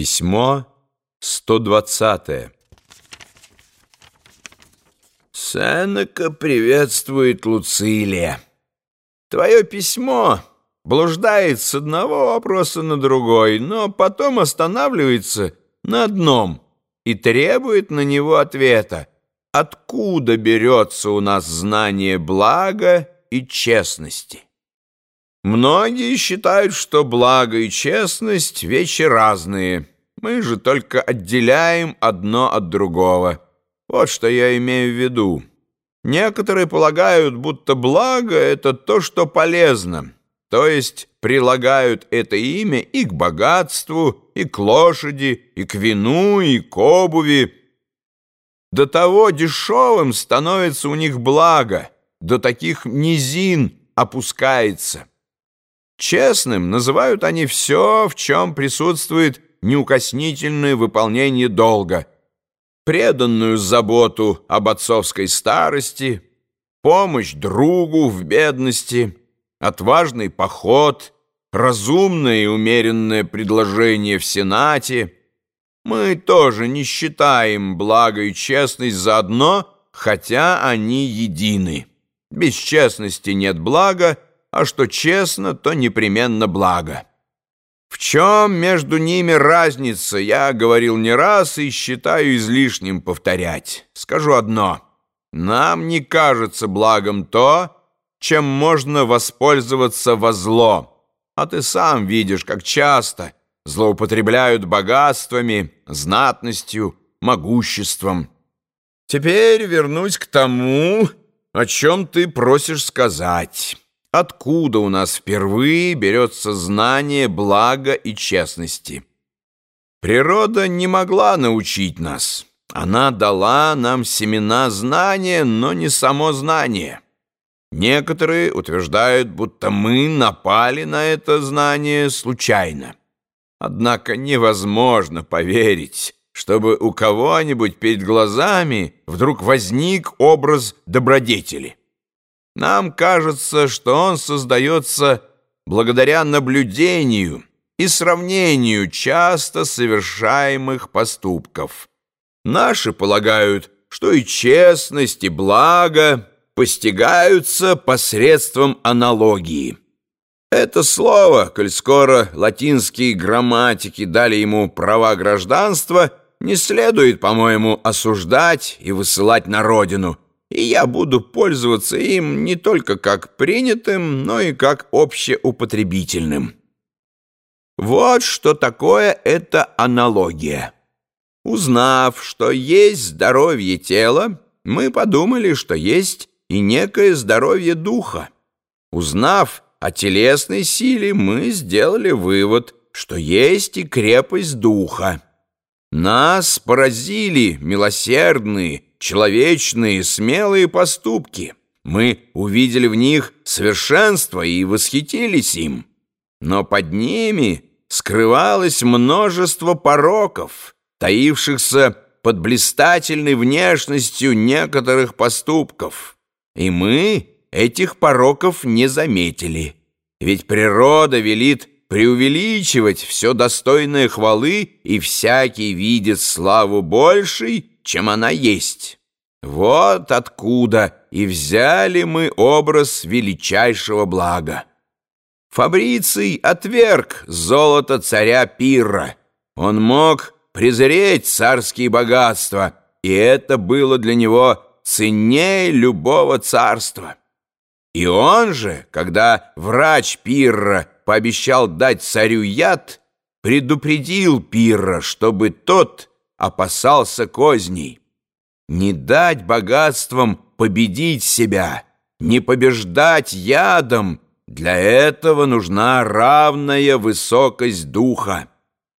Письмо 120 Сенека приветствует Луцилия. Твое письмо блуждает с одного вопроса на другой, но потом останавливается на одном и требует на него ответа. Откуда берется у нас знание блага и честности? Многие считают, что благо и честность — вещи разные. Мы же только отделяем одно от другого. Вот что я имею в виду. Некоторые полагают, будто благо — это то, что полезно, то есть прилагают это имя и к богатству, и к лошади, и к вину, и к обуви. До того дешевым становится у них благо, до таких низин опускается. Честным называют они все, в чем присутствует неукоснительное выполнение долга, преданную заботу об отцовской старости, помощь другу в бедности, отважный поход, разумное и умеренное предложение в Сенате. Мы тоже не считаем благо и честность заодно, хотя они едины. Без честности нет блага, а что честно, то непременно благо. В чем между ними разница, я говорил не раз и считаю излишним повторять. Скажу одно. Нам не кажется благом то, чем можно воспользоваться во зло. А ты сам видишь, как часто злоупотребляют богатствами, знатностью, могуществом. Теперь вернусь к тому, о чем ты просишь сказать». Откуда у нас впервые берется знание блага и честности? Природа не могла научить нас. Она дала нам семена знания, но не само знание. Некоторые утверждают, будто мы напали на это знание случайно. Однако невозможно поверить, чтобы у кого-нибудь перед глазами вдруг возник образ добродетели. Нам кажется, что он создается благодаря наблюдению и сравнению часто совершаемых поступков. Наши полагают, что и честность, и благо постигаются посредством аналогии. Это слово, коль скоро латинские грамматики дали ему права гражданства, не следует, по-моему, осуждать и высылать на родину – и я буду пользоваться им не только как принятым, но и как общеупотребительным. Вот что такое эта аналогия. Узнав, что есть здоровье тела, мы подумали, что есть и некое здоровье духа. Узнав о телесной силе, мы сделали вывод, что есть и крепость духа. Нас поразили милосердные, человечные, смелые поступки. Мы увидели в них совершенство и восхитились им. Но под ними скрывалось множество пороков, таившихся под блистательной внешностью некоторых поступков. И мы этих пороков не заметили. Ведь природа велит преувеличивать все достойное хвалы, и всякий видит славу большей, чем она есть. Вот откуда и взяли мы образ величайшего блага. Фабриций отверг золото царя Пирра. Он мог презреть царские богатства, и это было для него ценнее любого царства. И он же, когда врач Пирра пообещал дать царю яд, предупредил Пирра, чтобы тот опасался козней. Не дать богатствам победить себя, не побеждать ядом, для этого нужна равная высокость духа.